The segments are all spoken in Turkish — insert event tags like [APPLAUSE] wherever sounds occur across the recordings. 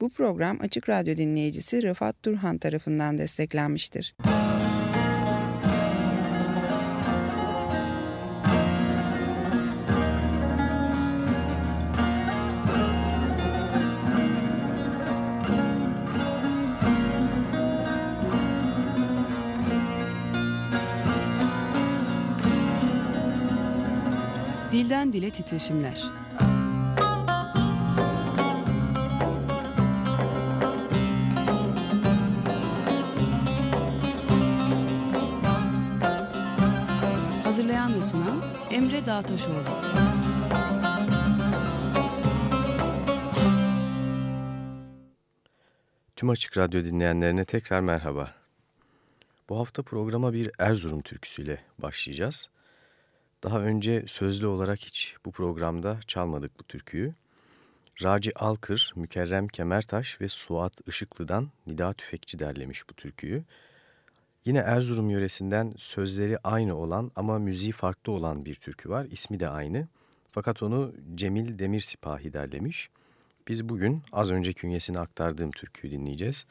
Bu program Açık Radyo dinleyicisi Rıfat Durhan tarafından desteklenmiştir. Dilden Dile Titreşimler Emre Dağtaşoğlu. Tüm Açık Radyo dinleyenlerine tekrar merhaba. Bu hafta programa bir Erzurum türküsüyle başlayacağız. Daha önce sözlü olarak hiç bu programda çalmadık bu türküyü. Raci Alkır, Mükerrem Kemertaş ve Suat Işıklı'dan Nida Tüfekçi derlemiş bu türküyü. Yine Erzurum yöresinden sözleri aynı olan ama müziği farklı olan bir türkü var. İsmi de aynı. Fakat onu Cemil Demir Sipahi derlemiş. Biz bugün az önce künyesini aktardığım türküyü dinleyeceğiz.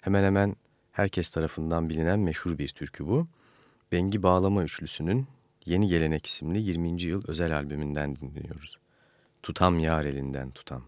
Hemen hemen herkes tarafından bilinen meşhur bir türkü bu. Bengi Bağlama Üçlüsü'nün Yeni Gelenek isimli 20. yıl özel albümünden dinliyoruz. Tutam yar elinden tutam.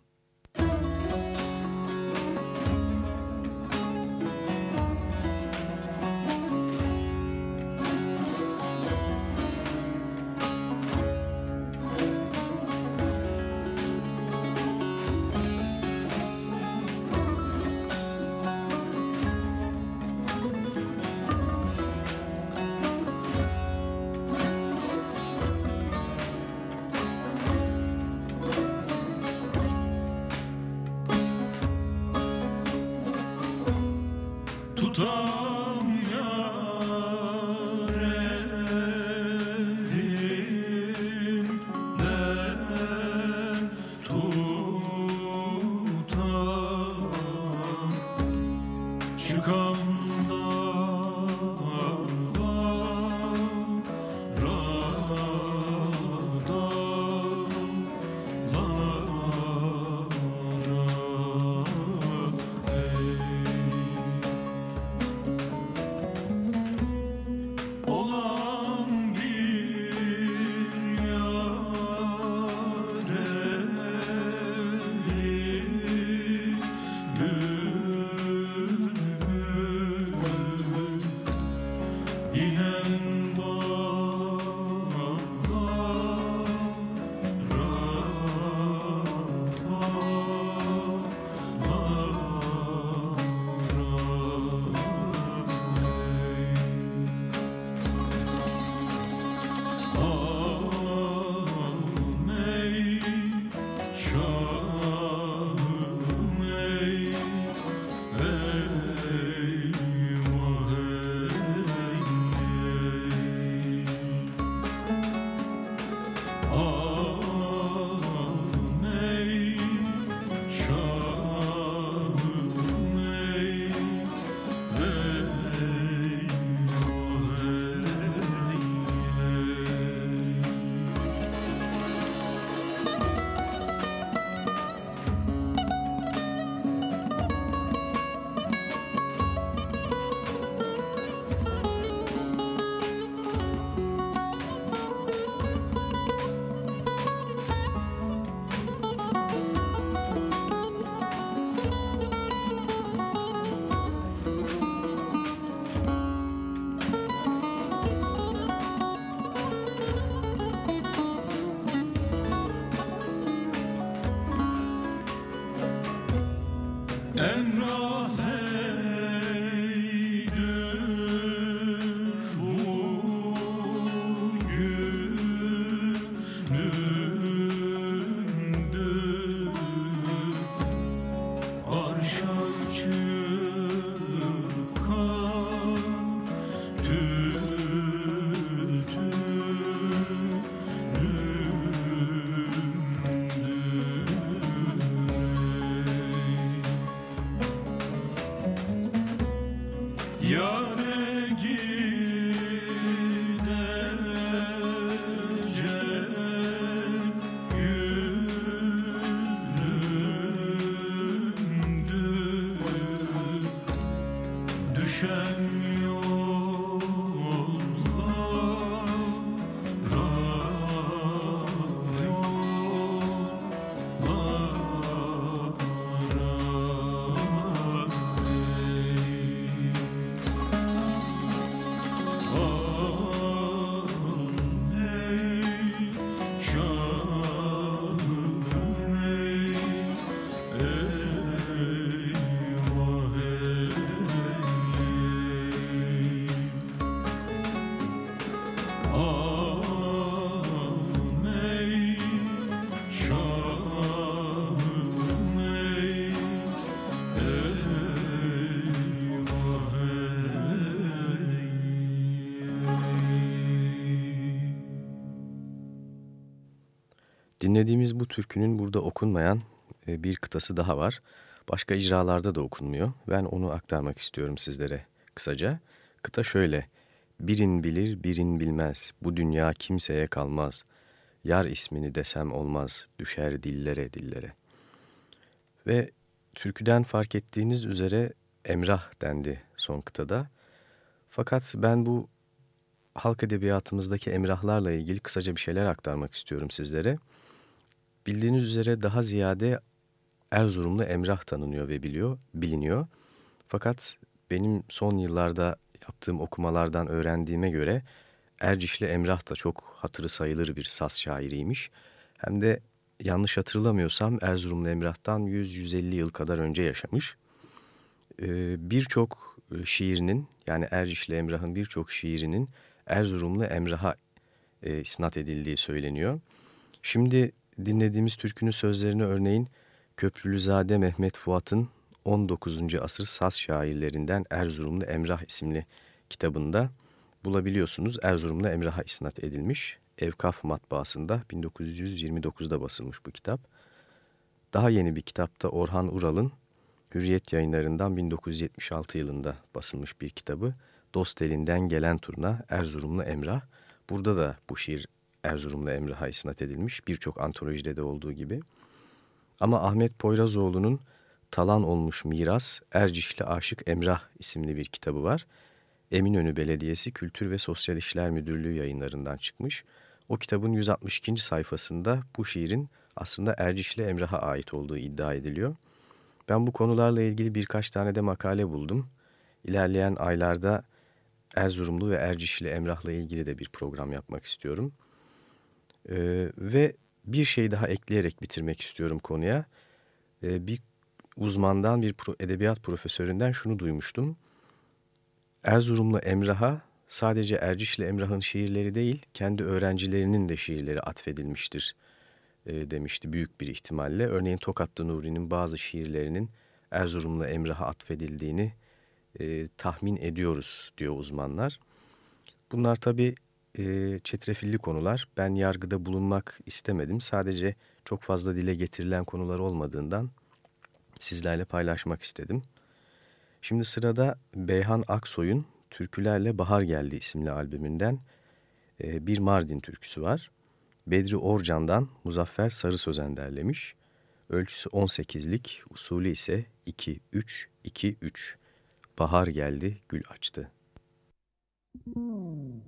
Dinlediğimiz bu türkünün burada okunmayan e, bir kıtası daha var. Başka icralarda da okunmuyor. Ben onu aktarmak istiyorum sizlere kısaca. Kıta şöyle. Birin bilir, birin bilmez. Bu dünya kimseye kalmaz. Yar ismini desem olmaz. Düşer dillere dillere. Ve türküden fark ettiğiniz üzere Emrah dendi son kıtada. Fakat ben bu halk edebiyatımızdaki emrahlarla ilgili kısaca bir şeyler aktarmak istiyorum sizlere. Bildiğiniz üzere daha ziyade Erzurumlu Emrah tanınıyor ve biliyor, biliniyor. Fakat benim son yıllarda yaptığım okumalardan öğrendiğime göre Ercişli Emrah da çok hatırı sayılır bir saz şairiymiş. Hem de yanlış hatırlamıyorsam Erzurumlu Emrah'tan 100-150 yıl kadar önce yaşamış. Ee, birçok e, şiirinin yani Ercişli Emrah'ın birçok şiirinin Erzurumlu Emrah'a e, isnat edildiği söyleniyor. Şimdi dinlediğimiz türkünün sözlerini örneğin Köprülüzade Mehmet Fuat'ın 19. asır saz şairlerinden Erzurumlu Emrah isimli kitabında bulabiliyorsunuz. Erzurumlu Emrah'a isnat edilmiş. Evkaf matbaasında 1929'da basılmış bu kitap. Daha yeni bir kitapta Orhan Ural'ın Hürriyet yayınlarından 1976 yılında basılmış bir kitabı. Dost elinden gelen turna Erzurumlu Emrah. Burada da bu şiir Erzurumlu Emrah'a isnat edilmiş birçok antolojide de olduğu gibi. Ama Ahmet Poyrazoğlu'nun Talan Olmuş Miras Ercişli Aşık Emrah isimli bir kitabı var. Eminönü Belediyesi Kültür ve Sosyal İşler Müdürlüğü yayınlarından çıkmış. O kitabın 162. sayfasında bu şiirin aslında Ercişli Emrah'a ait olduğu iddia ediliyor. Ben bu konularla ilgili birkaç tane de makale buldum. İlerleyen aylarda Erzurumlu ve Ercişli Emrah'la ilgili de bir program yapmak istiyorum. Ee, ve bir şey daha ekleyerek bitirmek istiyorum konuya. Ee, bir uzmandan, bir pro edebiyat profesöründen şunu duymuştum. Erzurumlu Emrah'a sadece Ercişli Emrah'ın şiirleri değil, kendi öğrencilerinin de şiirleri atfedilmiştir e, demişti büyük bir ihtimalle. Örneğin Tokatlı Nuri'nin bazı şiirlerinin Erzurumlu Emrah'a atfedildiğini e, tahmin ediyoruz diyor uzmanlar. Bunlar tabii e, çetrefilli konular. Ben yargıda bulunmak istemedim. Sadece çok fazla dile getirilen konular olmadığından sizlerle paylaşmak istedim. Şimdi sırada Beyhan Aksoy'un Türkülerle Bahar Geldi isimli albümünden e, bir Mardin türküsü var. Bedri Orcan'dan Muzaffer Sarı Sözen derlemiş. Ölçüsü 18'lik, usulü ise 2-3-2-3. Bahar geldi, gül açtı. 음.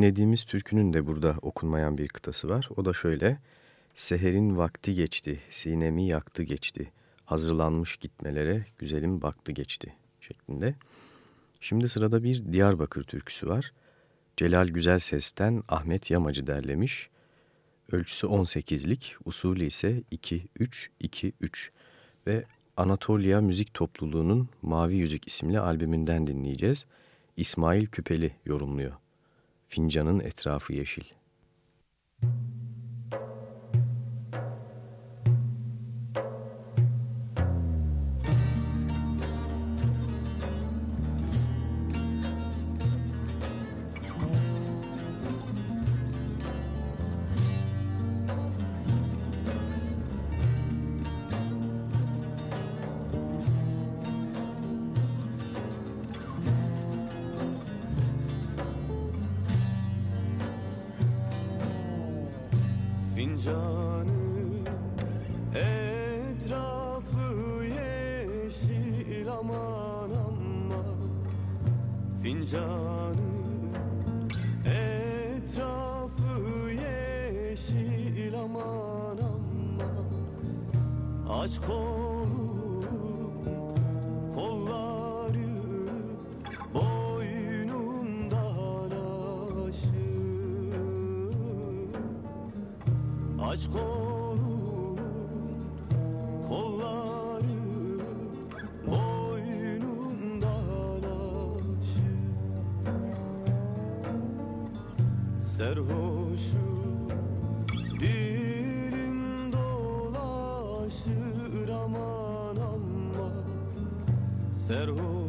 Dinlediğimiz türkünün de burada okunmayan bir kıtası var. O da şöyle. Seherin vakti geçti, sinemi yaktı geçti. Hazırlanmış gitmelere güzelim baktı geçti şeklinde. Şimdi sırada bir Diyarbakır türküsü var. Celal Güzel Ses'ten Ahmet Yamacı derlemiş. Ölçüsü 18'lik, usulü ise 2-3-2-3 ve Anatolia Müzik Topluluğu'nun Mavi Yüzük isimli albümünden dinleyeceğiz. İsmail Küpeli yorumluyor. Fincanın etrafı yeşil. Müzik öldürdün beni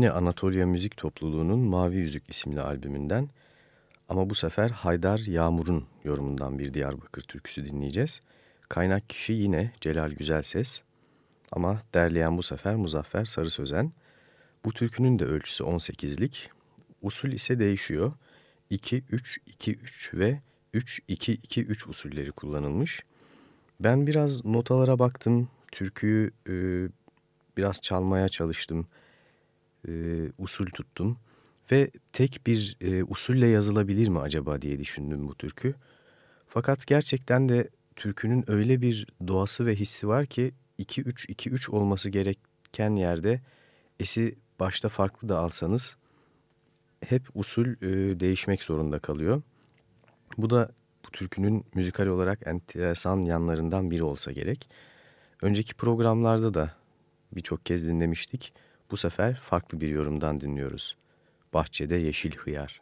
Yine Anatolia Müzik Topluluğu'nun Mavi Yüzük isimli albümünden ama bu sefer Haydar Yağmur'un yorumundan bir Diyarbakır türküsü dinleyeceğiz. Kaynak kişi yine Celal Güzelses ama derleyen bu sefer Muzaffer Sarı Sözen. Bu türkünün de ölçüsü 18'lik. Usul ise değişiyor. 2-3-2-3 ve 3-2-2-3 usulleri kullanılmış. Ben biraz notalara baktım. Türküyü e, biraz çalmaya çalıştım. E, usul tuttum. Ve tek bir e, usulle yazılabilir mi acaba diye düşündüm bu türkü. Fakat gerçekten de türkünün öyle bir doğası ve hissi var ki 2-3-2-3 olması gereken yerde esi başta farklı da alsanız hep usul e, değişmek zorunda kalıyor. Bu da bu türkünün müzikal olarak enteresan yanlarından biri olsa gerek. Önceki programlarda da birçok kez dinlemiştik. Bu sefer farklı bir yorumdan dinliyoruz. Bahçede Yeşil Hıyar.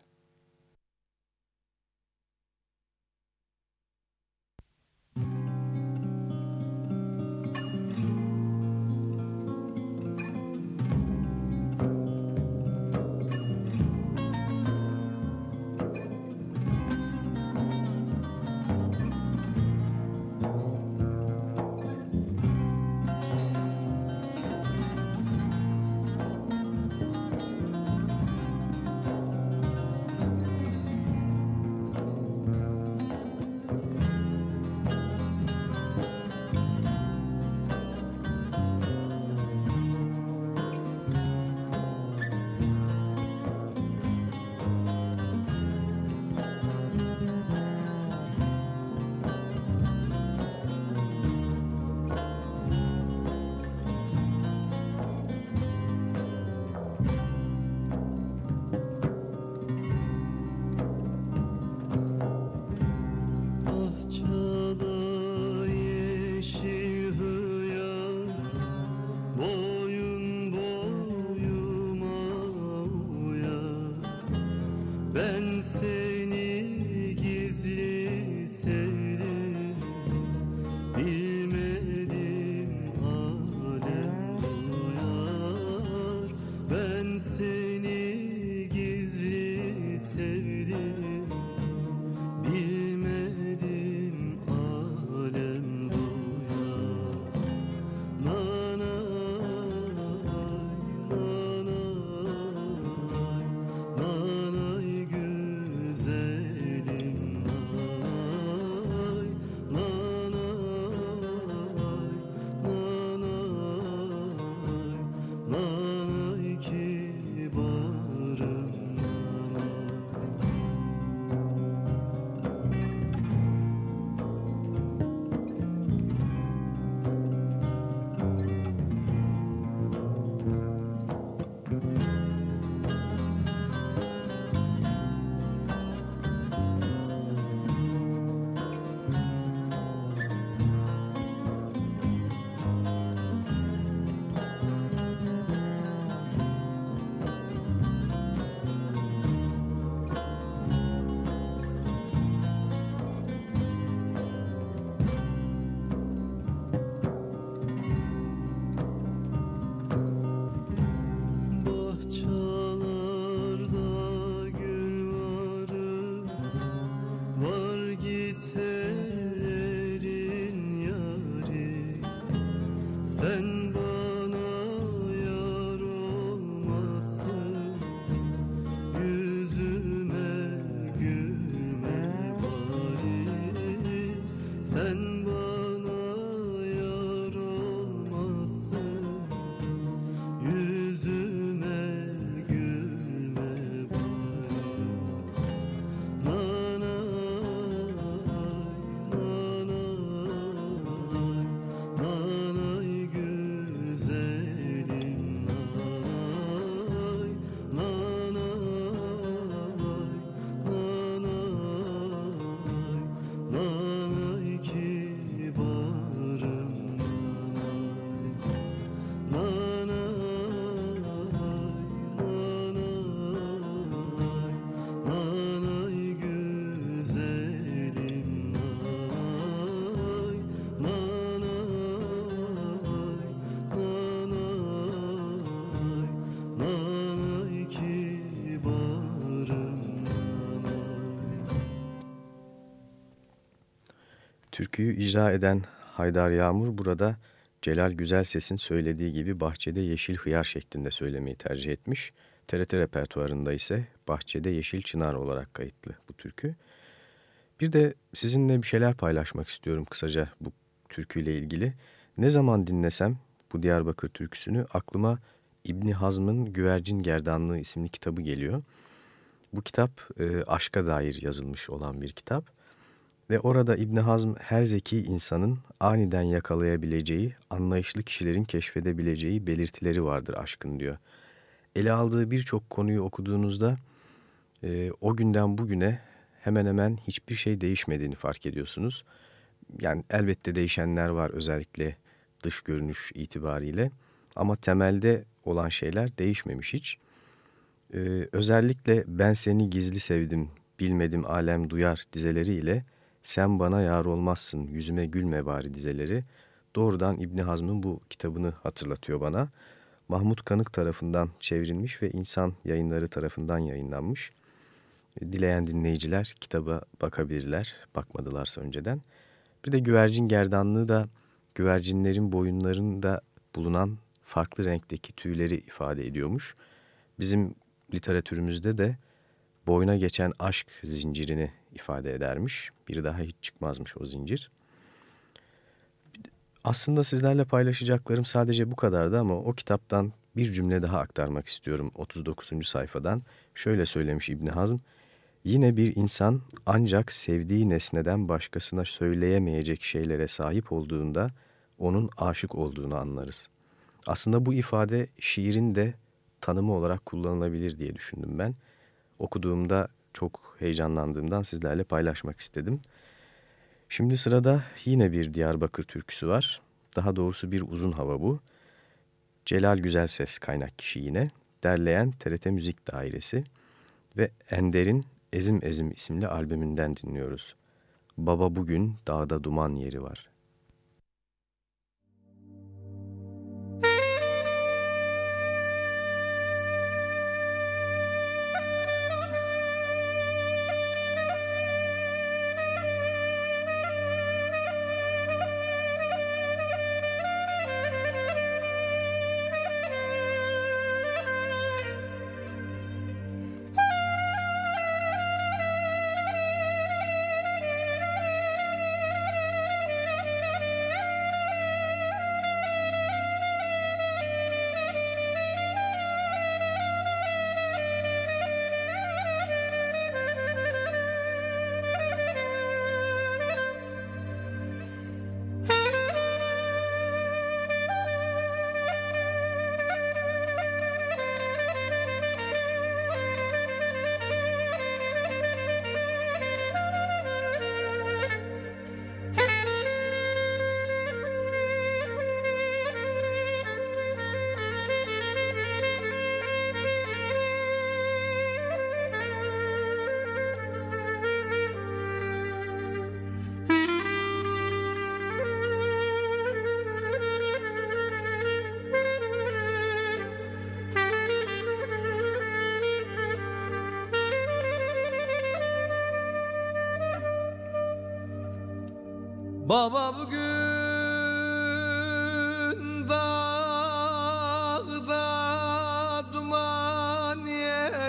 Türküyü icra eden Haydar Yağmur burada Celal Güzelses'in söylediği gibi bahçede yeşil hıyar şeklinde söylemeyi tercih etmiş. TRT repertuarında ise bahçede yeşil çınar olarak kayıtlı bu türkü. Bir de sizinle bir şeyler paylaşmak istiyorum kısaca bu türküyle ilgili. Ne zaman dinlesem bu Diyarbakır türküsünü aklıma İbni Hazm'ın Güvercin Gerdanlığı isimli kitabı geliyor. Bu kitap e, aşka dair yazılmış olan bir kitap. Ve orada İbni Hazm her zeki insanın aniden yakalayabileceği, anlayışlı kişilerin keşfedebileceği belirtileri vardır aşkın diyor. Ele aldığı birçok konuyu okuduğunuzda e, o günden bugüne hemen hemen hiçbir şey değişmediğini fark ediyorsunuz. Yani elbette değişenler var özellikle dış görünüş itibariyle ama temelde olan şeyler değişmemiş hiç. Ee, özellikle ben seni gizli sevdim, bilmedim alem duyar dizeleriyle sen bana yar olmazsın, yüzüme gülme bari dizeleri doğrudan İbni Hazm'ın bu kitabını hatırlatıyor bana. Mahmut Kanık tarafından çevrilmiş ve insan yayınları tarafından yayınlanmış. Dileyen dinleyiciler kitaba bakabilirler, bakmadılarsa önceden. Bir de güvercin gerdanlığı da güvercinlerin boyunlarında bulunan farklı renkteki tüyleri ifade ediyormuş. Bizim literatürümüzde de boyuna geçen aşk zincirini ifade edermiş. Bir daha hiç çıkmazmış o zincir. Aslında sizlerle paylaşacaklarım sadece bu kadardı ama o kitaptan bir cümle daha aktarmak istiyorum 39. sayfadan. Şöyle söylemiş İbni Hazm. Yine bir insan ancak sevdiği nesneden başkasına söyleyemeyecek şeylere sahip olduğunda onun aşık olduğunu anlarız. Aslında bu ifade şiirin de tanımı olarak kullanılabilir diye düşündüm ben. Okuduğumda çok heyecanlandığımdan sizlerle paylaşmak istedim. Şimdi sırada yine bir Diyarbakır türküsü var. Daha doğrusu bir uzun hava bu. Celal Güzelses kaynak kişi yine. Derleyen TRT Müzik Dairesi ve Ender'in Ezim Ezim isimli albümünden dinliyoruz. Baba bugün dağda duman yeri var.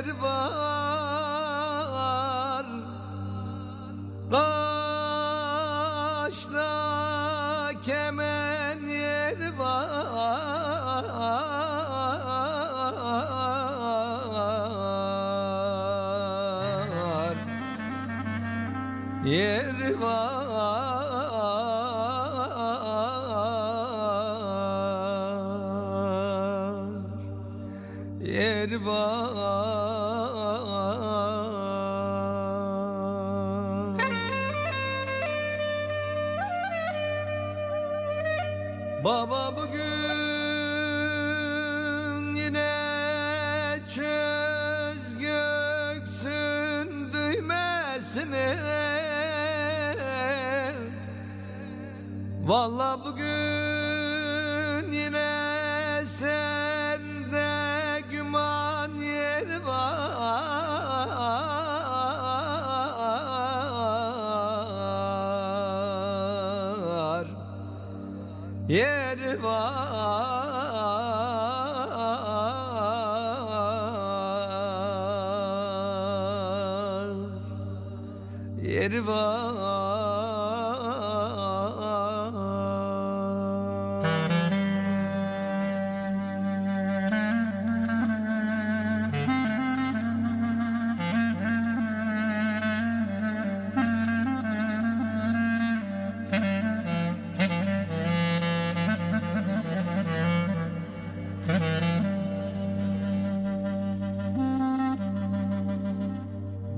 Yer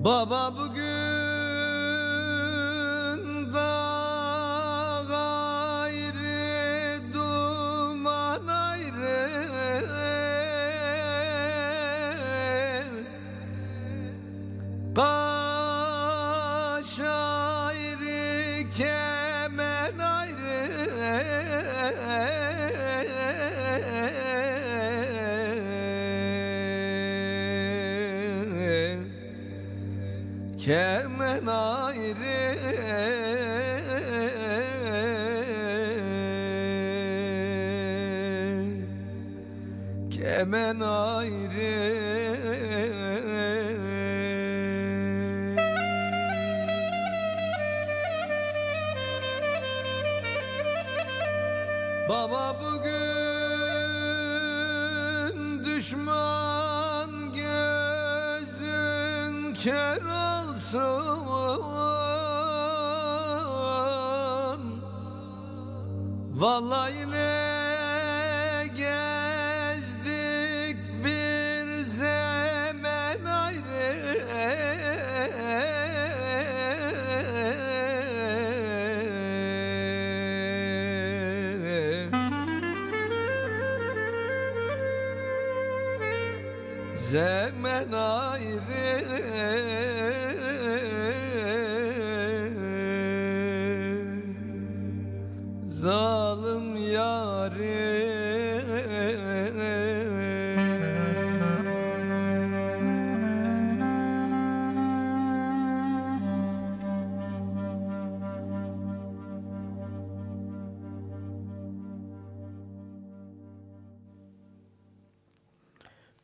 Baba bugün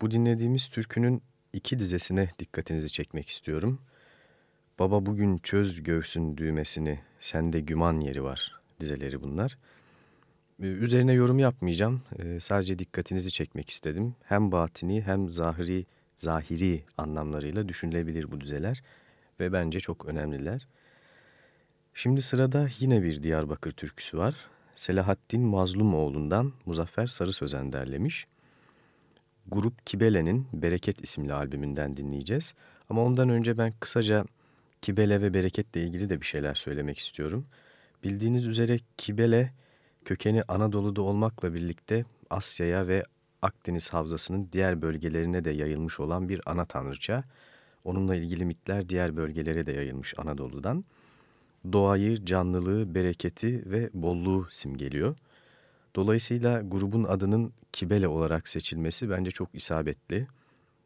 Bu dinlediğimiz türkünün iki dizesine dikkatinizi çekmek istiyorum. Baba bugün çöz göğsün düğmesini, sende güman yeri var dizeleri bunlar. Ee, Üzerine yorum yapmayacağım. Ee, Sadece dikkatinizi çekmek istedim. Hem batini hem zahiri, zahiri anlamlarıyla düşünülebilir bu dizeler ve bence çok önemliler. Şimdi sırada yine bir Diyarbakır türküsü var. Selahaddin Mazlumoğlu'ndan Muzaffer Sarı Sözen derlemiş. Grup Kibele'nin Bereket isimli albümünden dinleyeceğiz. Ama ondan önce ben kısaca Kibele ve Bereket'le ilgili de bir şeyler söylemek istiyorum. Bildiğiniz üzere Kibele kökeni Anadolu'da olmakla birlikte Asya'ya ve Akdeniz Havzası'nın diğer bölgelerine de yayılmış olan bir ana tanrıça. Onunla ilgili mitler diğer bölgelere de yayılmış Anadolu'dan. Doğayı, canlılığı, bereketi ve bolluğu simgeliyor. Dolayısıyla grubun adının Kibele olarak seçilmesi bence çok isabetli.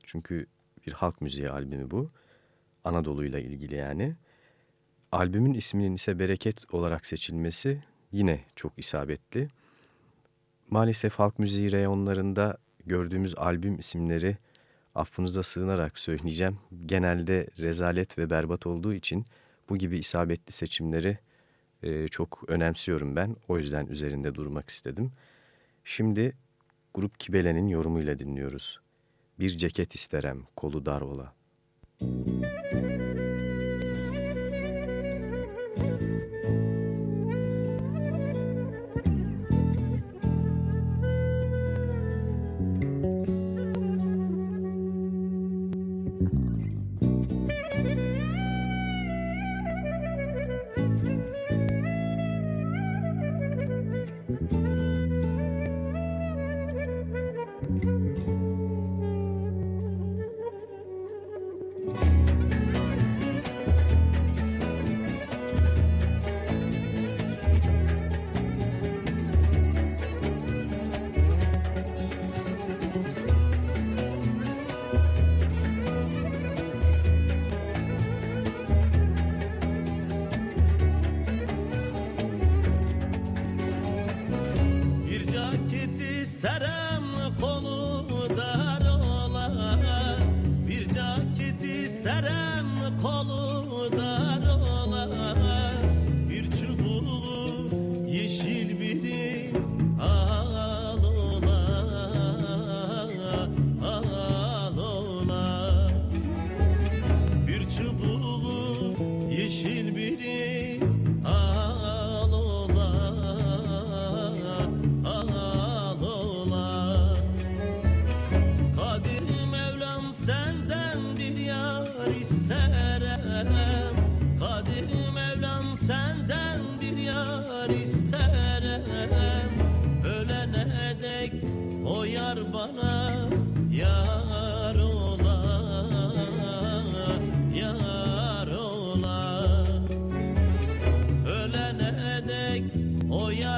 Çünkü bir halk müziği albümü bu. Anadolu'yla ilgili yani. Albümün isminin ise Bereket olarak seçilmesi yine çok isabetli. Maalesef halk müziği reyonlarında gördüğümüz albüm isimleri affınıza sığınarak söyleyeceğim. Genelde rezalet ve berbat olduğu için bu gibi isabetli seçimleri e, çok önemsiyorum ben. O yüzden üzerinde durmak istedim. Şimdi Grup Kibele'nin yorumuyla dinliyoruz. Bir ceket isterem kolu dar ola.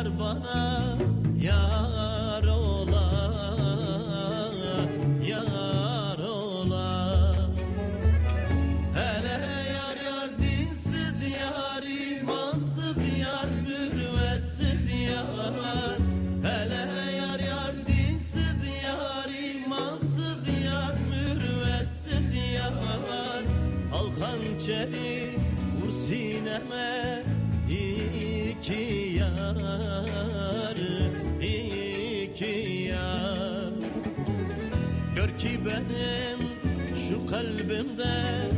bana. been there.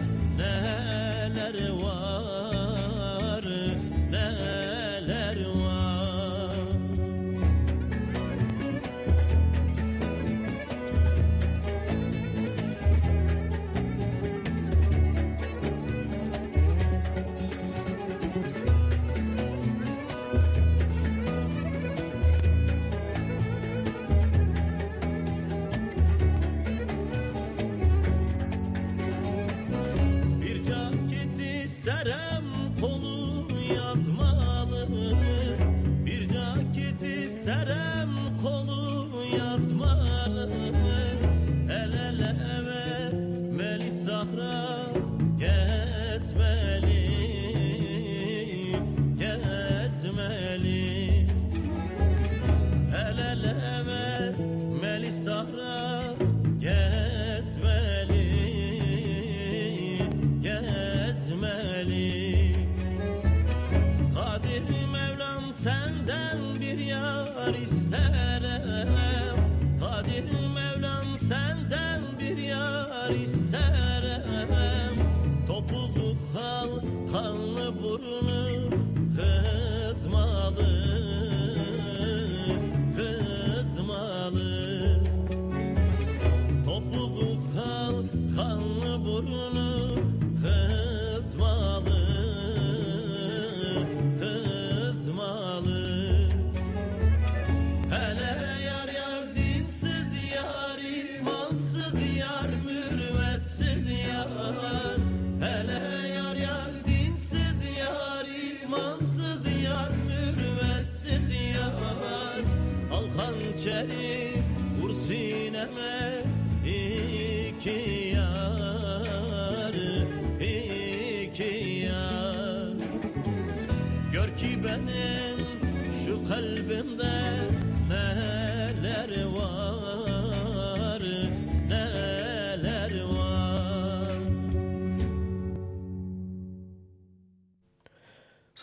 ister.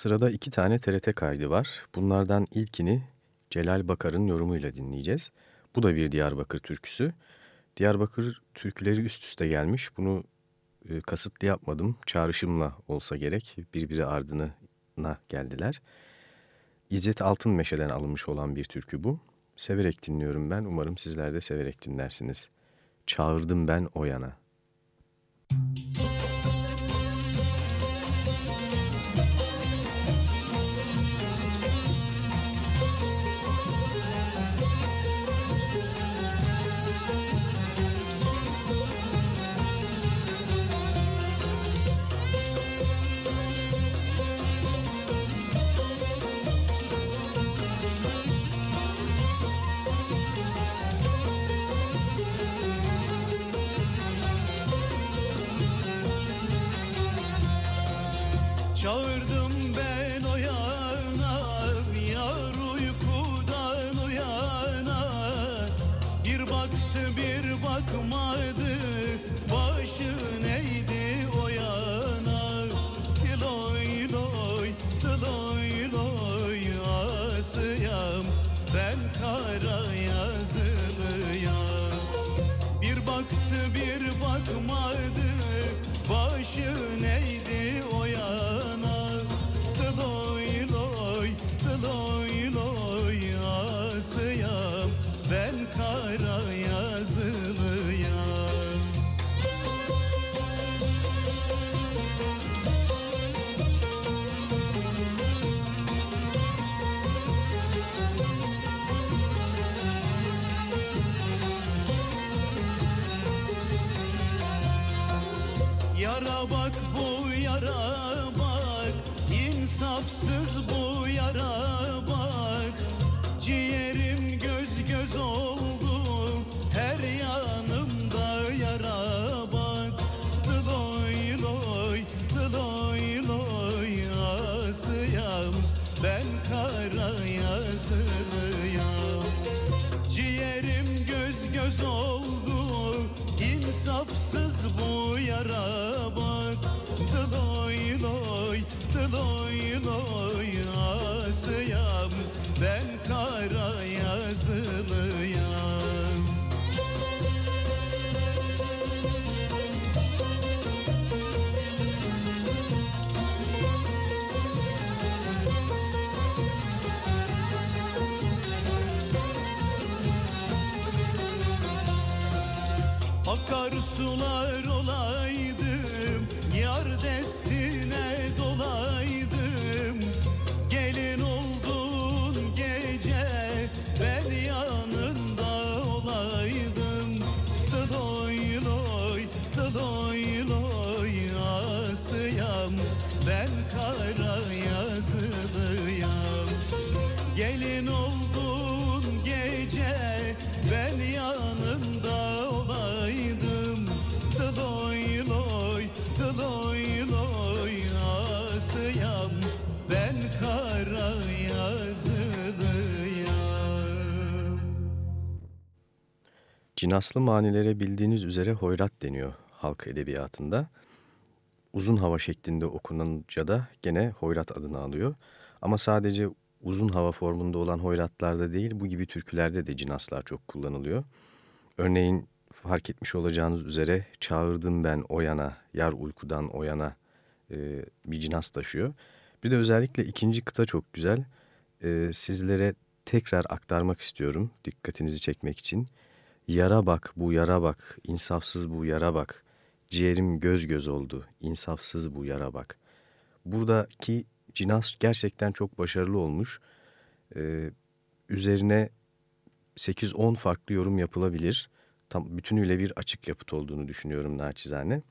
Sırada iki tane TRT kaydı var. Bunlardan ilkini Celal Bakar'ın yorumuyla dinleyeceğiz. Bu da bir Diyarbakır türküsü. Diyarbakır türküleri üst üste gelmiş. Bunu e, kasıtlı yapmadım. Çağrışımla olsa gerek birbiri ardına geldiler. İzzet Altınmeşe'den alınmış olan bir türkü bu. Severek dinliyorum ben. Umarım sizler de severek dinlersiniz. Çağırdım ben o yana. Müzik göz oldu. İnsafsız bu yara bak. Dıloy loy dıloy loy asıyam. Ben kara yazılıyam Akar Cinaslı manilere bildiğiniz üzere hoyrat deniyor halk edebiyatında. Uzun hava şeklinde okununca da gene hoyrat adını alıyor. Ama sadece uzun hava formunda olan hoyratlarda değil bu gibi türkülerde de cinaslar çok kullanılıyor. Örneğin fark etmiş olacağınız üzere çağırdım ben o yana, yar uykudan o yana e, bir cinas taşıyor. Bir de özellikle ikinci kıta çok güzel. E, sizlere tekrar aktarmak istiyorum dikkatinizi çekmek için. Yara bak bu yara bak, insafsız bu yara bak. Ciğerim göz göz oldu, insafsız bu yara bak. Buradaki cinas gerçekten çok başarılı olmuş. Ee, üzerine 8-10 farklı yorum yapılabilir. Tam bütünüyle bir açık yapıt olduğunu düşünüyorum naçizane.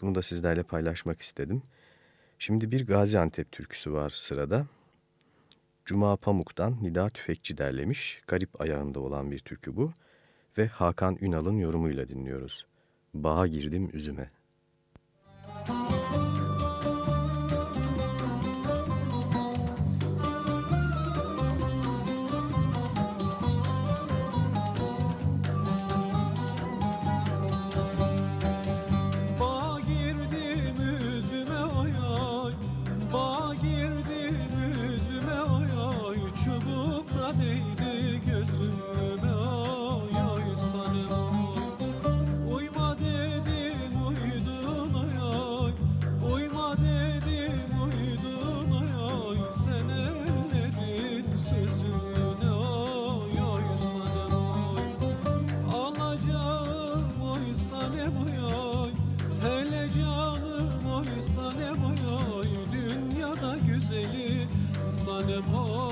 Bunu da sizlerle paylaşmak istedim. Şimdi bir Gaziantep türküsü var sırada. Cuma Pamuk'tan Nida Tüfekçi derlemiş. Garip ayağında olan bir türkü bu. Ve Hakan Ünal'ın yorumuyla dinliyoruz. Bağa girdim üzüme. Oh.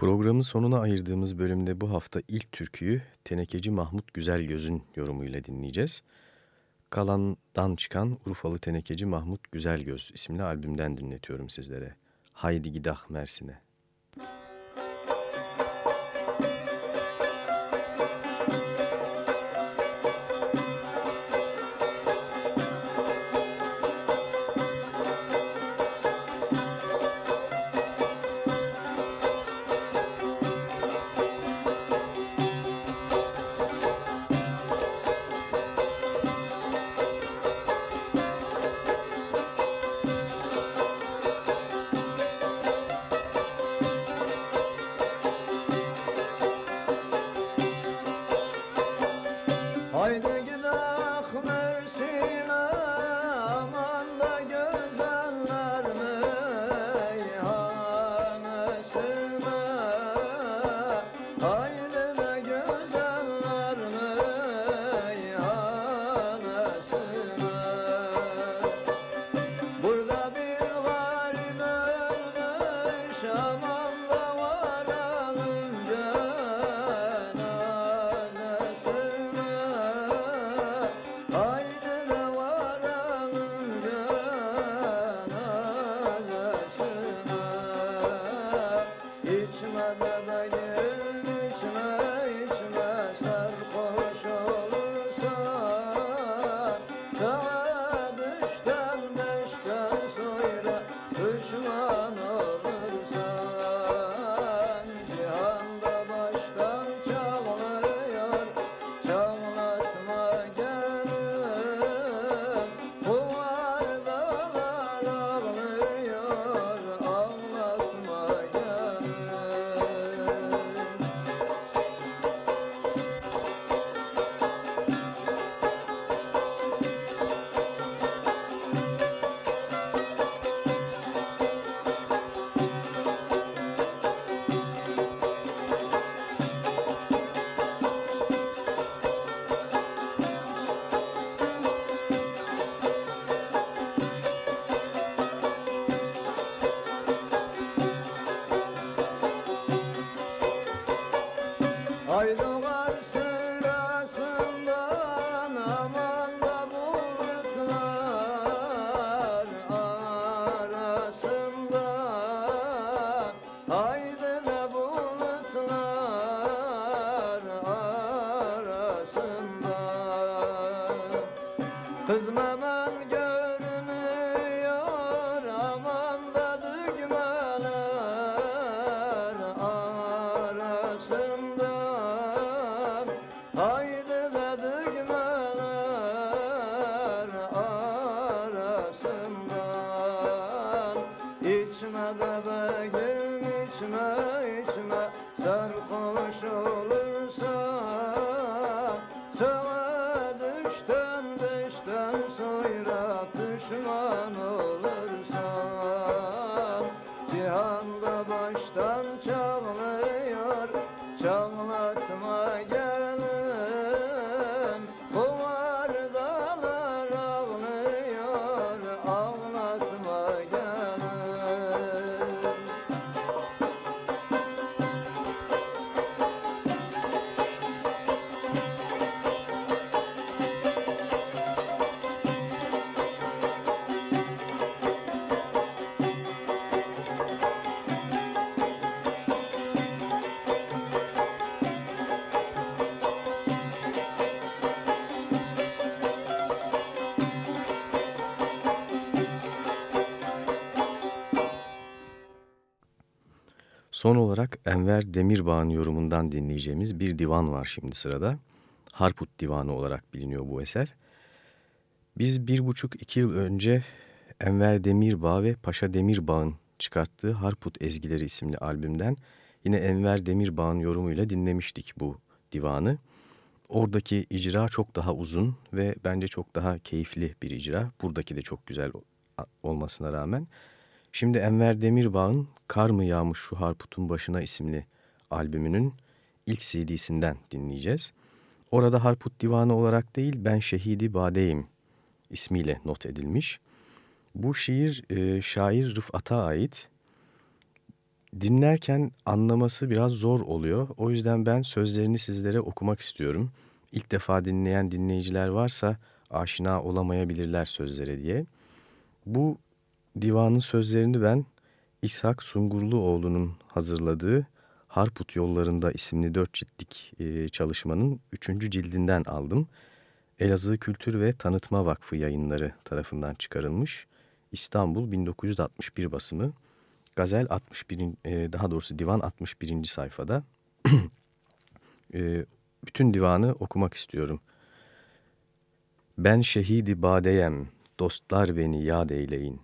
Programın sonuna ayırdığımız bölümde bu hafta ilk türküyü tenekeci Mahmut Güzelgöz'ün yorumuyla dinleyeceğiz. Kalan'dan çıkan Urfalı tenekeci Mahmut Güzelgöz isimli albümden dinletiyorum sizlere. Haydi gidah Mersin'e. Son olarak Enver Demirbağ'ın yorumundan dinleyeceğimiz bir divan var şimdi sırada. Harput Divanı olarak biliniyor bu eser. Biz bir buçuk iki yıl önce Enver Demirbağ ve Paşa Demirbağ'ın çıkarttığı Harput Ezgileri isimli albümden yine Enver Demirbağ'ın yorumuyla dinlemiştik bu divanı. Oradaki icra çok daha uzun ve bence çok daha keyifli bir icra. Buradaki de çok güzel olmasına rağmen. Şimdi Enver Demirbağ'ın Kar mı yağmış şu Harput'un başına isimli albümünün ilk CD'sinden dinleyeceğiz. Orada Harput Divanı olarak değil Ben Şehidi Badeyim ismiyle not edilmiş. Bu şiir e, şair Rıfat'a ait. Dinlerken anlaması biraz zor oluyor. O yüzden ben sözlerini sizlere okumak istiyorum. İlk defa dinleyen dinleyiciler varsa aşina olamayabilirler sözlere diye. Bu divanın sözlerini ben İshak Sungurluoğlu'nun hazırladığı Harput Yollarında isimli dört ciltlik e, çalışmanın üçüncü cildinden aldım. Elazığ Kültür ve Tanıtma Vakfı yayınları tarafından çıkarılmış. İstanbul 1961 basımı. Gazel 61. E, daha doğrusu divan 61. sayfada. [CLEARS THROAT] e, bütün divanı okumak istiyorum. Ben şehidi badeyem, dostlar beni yad eyleyin.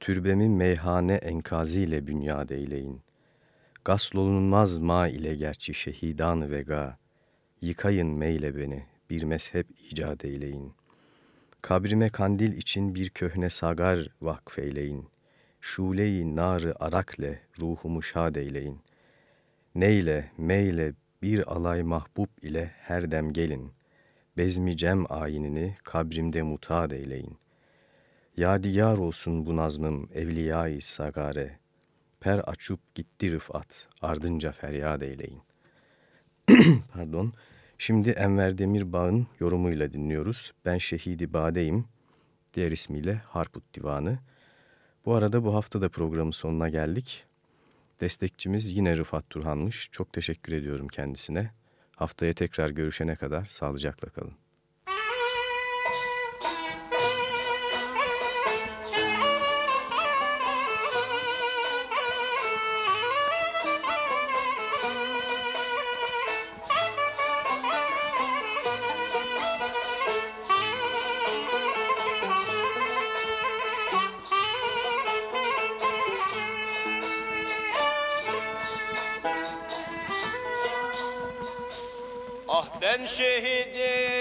Türbemi meyhane enkaziyle bünyad eyleyin. Gaslolunmaz ma ile gerçi şehidan vega, yıkayın meyle beni, bir mezhep icat eyleyin. Kabrime kandil için bir köhne sagar vakfeyleyin. Şule-i narı arakle ruhumu şad eyleyin. Neyle, meyle bir alay mahbub ile her dem gelin. Bezmi cem ayinini kabrimde mutad eyleyin. Yadiyar olsun bu nazmım evliyayı sagare. Per açıp gitti rıfat, ardınca feryat eyleyin. [CLEARS THROAT] Pardon. Şimdi Enver Demirbağ'ın yorumuyla dinliyoruz. Ben Şehidi Badeyim, diğer ismiyle Harput Divanı. Bu arada bu hafta da programın sonuna geldik. Destekçimiz yine Rıfat Turhan'mış. Çok teşekkür ediyorum kendisine. Haftaya tekrar görüşene kadar sağlıcakla kalın. then she hit yeah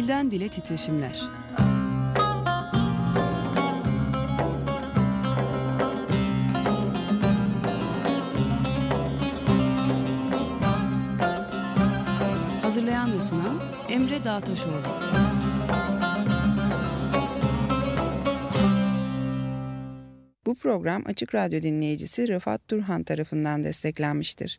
Dilden Dile Titreşimler Hazırlayan ve sunan Emre Dağtaşoğlu. Bu program Açık Radyo dinleyicisi Rıfat Turhan tarafından desteklenmiştir.